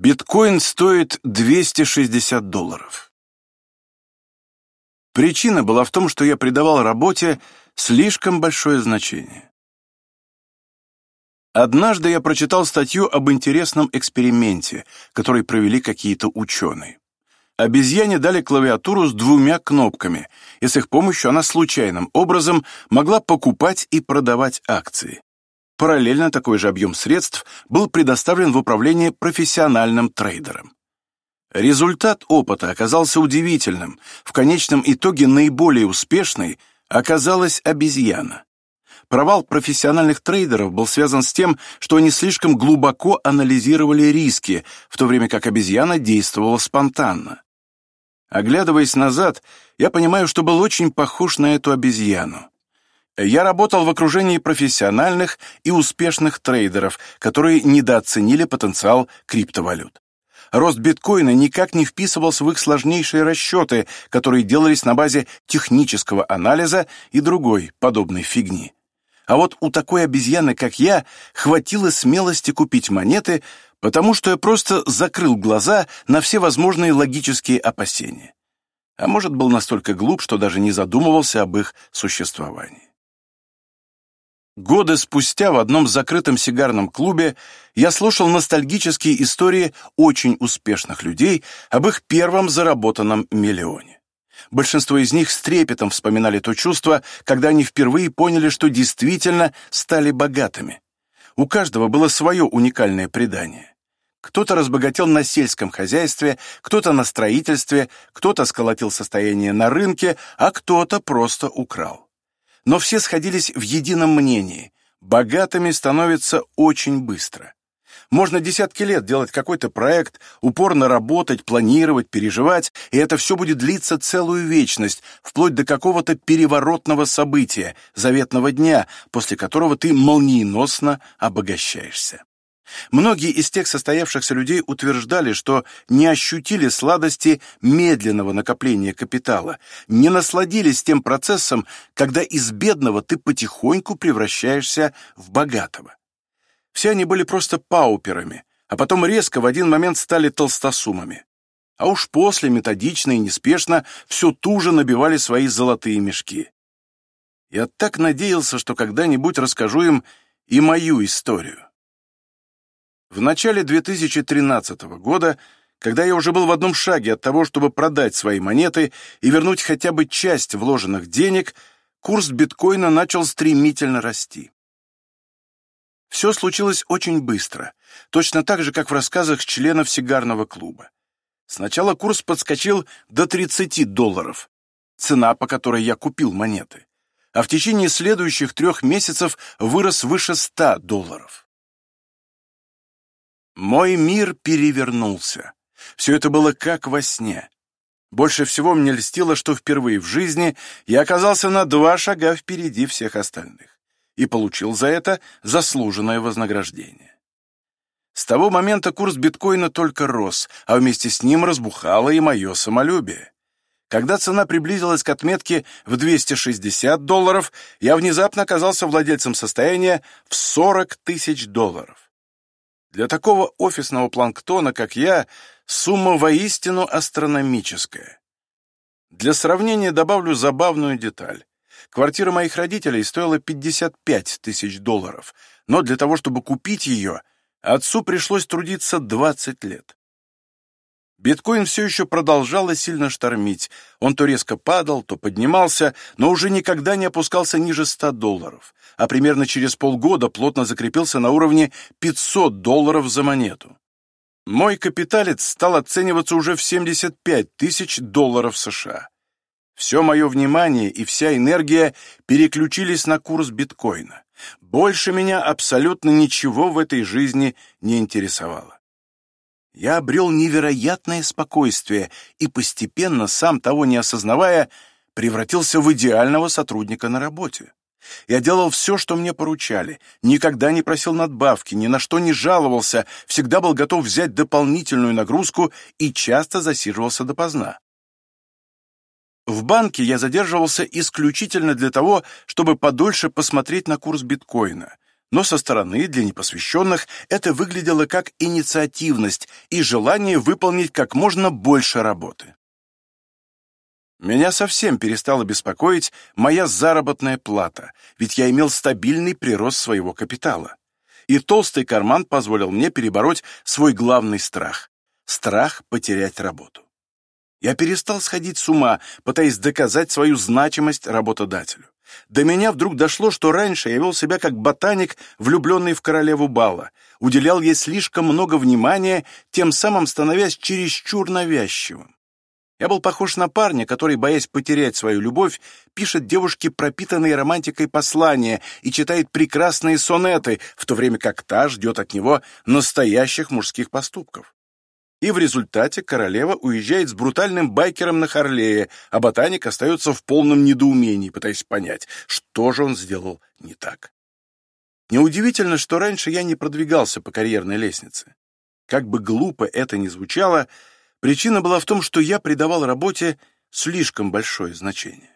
Биткоин стоит 260 долларов. Причина была в том, что я придавал работе слишком большое значение. Однажды я прочитал статью об интересном эксперименте, который провели какие-то ученые. Обезьяне дали клавиатуру с двумя кнопками, и с их помощью она случайным образом могла покупать и продавать акции. Параллельно такой же объем средств был предоставлен в управление профессиональным трейдерам. Результат опыта оказался удивительным. В конечном итоге наиболее успешной оказалась обезьяна. Провал профессиональных трейдеров был связан с тем, что они слишком глубоко анализировали риски, в то время как обезьяна действовала спонтанно. Оглядываясь назад, я понимаю, что был очень похож на эту обезьяну. Я работал в окружении профессиональных и успешных трейдеров, которые недооценили потенциал криптовалют. Рост биткоина никак не вписывался в их сложнейшие расчеты, которые делались на базе технического анализа и другой подобной фигни. А вот у такой обезьяны, как я, хватило смелости купить монеты, потому что я просто закрыл глаза на все возможные логические опасения. А может, был настолько глуп, что даже не задумывался об их существовании. Годы спустя в одном закрытом сигарном клубе я слушал ностальгические истории очень успешных людей об их первом заработанном миллионе. Большинство из них с трепетом вспоминали то чувство, когда они впервые поняли, что действительно стали богатыми. У каждого было свое уникальное предание. Кто-то разбогател на сельском хозяйстве, кто-то на строительстве, кто-то сколотил состояние на рынке, а кто-то просто украл но все сходились в едином мнении – богатыми становятся очень быстро. Можно десятки лет делать какой-то проект, упорно работать, планировать, переживать, и это все будет длиться целую вечность, вплоть до какого-то переворотного события, заветного дня, после которого ты молниеносно обогащаешься. Многие из тех состоявшихся людей утверждали, что не ощутили сладости медленного накопления капитала, не насладились тем процессом, когда из бедного ты потихоньку превращаешься в богатого. Все они были просто пауперами, а потом резко в один момент стали толстосумами. А уж после методично и неспешно все туже набивали свои золотые мешки. Я так надеялся, что когда-нибудь расскажу им и мою историю. В начале 2013 года, когда я уже был в одном шаге от того, чтобы продать свои монеты и вернуть хотя бы часть вложенных денег, курс биткоина начал стремительно расти. Все случилось очень быстро, точно так же, как в рассказах членов сигарного клуба. Сначала курс подскочил до 30 долларов, цена, по которой я купил монеты, а в течение следующих трех месяцев вырос выше 100 долларов. Мой мир перевернулся. Все это было как во сне. Больше всего мне льстило, что впервые в жизни я оказался на два шага впереди всех остальных и получил за это заслуженное вознаграждение. С того момента курс биткоина только рос, а вместе с ним разбухало и мое самолюбие. Когда цена приблизилась к отметке в 260 долларов, я внезапно оказался владельцем состояния в 40 тысяч долларов. Для такого офисного планктона, как я, сумма воистину астрономическая. Для сравнения добавлю забавную деталь. Квартира моих родителей стоила 55 тысяч долларов, но для того, чтобы купить ее, отцу пришлось трудиться 20 лет. Биткоин все еще продолжал сильно штормить. Он то резко падал, то поднимался, но уже никогда не опускался ниже 100 долларов, а примерно через полгода плотно закрепился на уровне 500 долларов за монету. Мой капиталец стал оцениваться уже в 75 тысяч долларов США. Все мое внимание и вся энергия переключились на курс биткоина. Больше меня абсолютно ничего в этой жизни не интересовало. Я обрел невероятное спокойствие и постепенно, сам того не осознавая, превратился в идеального сотрудника на работе. Я делал все, что мне поручали, никогда не просил надбавки, ни на что не жаловался, всегда был готов взять дополнительную нагрузку и часто засиживался допоздна. В банке я задерживался исключительно для того, чтобы подольше посмотреть на курс биткоина, Но со стороны, для непосвященных, это выглядело как инициативность и желание выполнить как можно больше работы. Меня совсем перестала беспокоить моя заработная плата, ведь я имел стабильный прирост своего капитала. И толстый карман позволил мне перебороть свой главный страх — страх потерять работу. Я перестал сходить с ума, пытаясь доказать свою значимость работодателю. До меня вдруг дошло, что раньше я вел себя как ботаник, влюбленный в королеву бала, уделял ей слишком много внимания, тем самым становясь чересчур навязчивым. Я был похож на парня, который, боясь потерять свою любовь, пишет девушке пропитанные романтикой послания и читает прекрасные сонеты, в то время как та ждет от него настоящих мужских поступков. И в результате королева уезжает с брутальным байкером на Харлее, а ботаник остается в полном недоумении, пытаясь понять, что же он сделал не так. Неудивительно, что раньше я не продвигался по карьерной лестнице. Как бы глупо это ни звучало, Причина была в том, что я придавал работе слишком большое значение.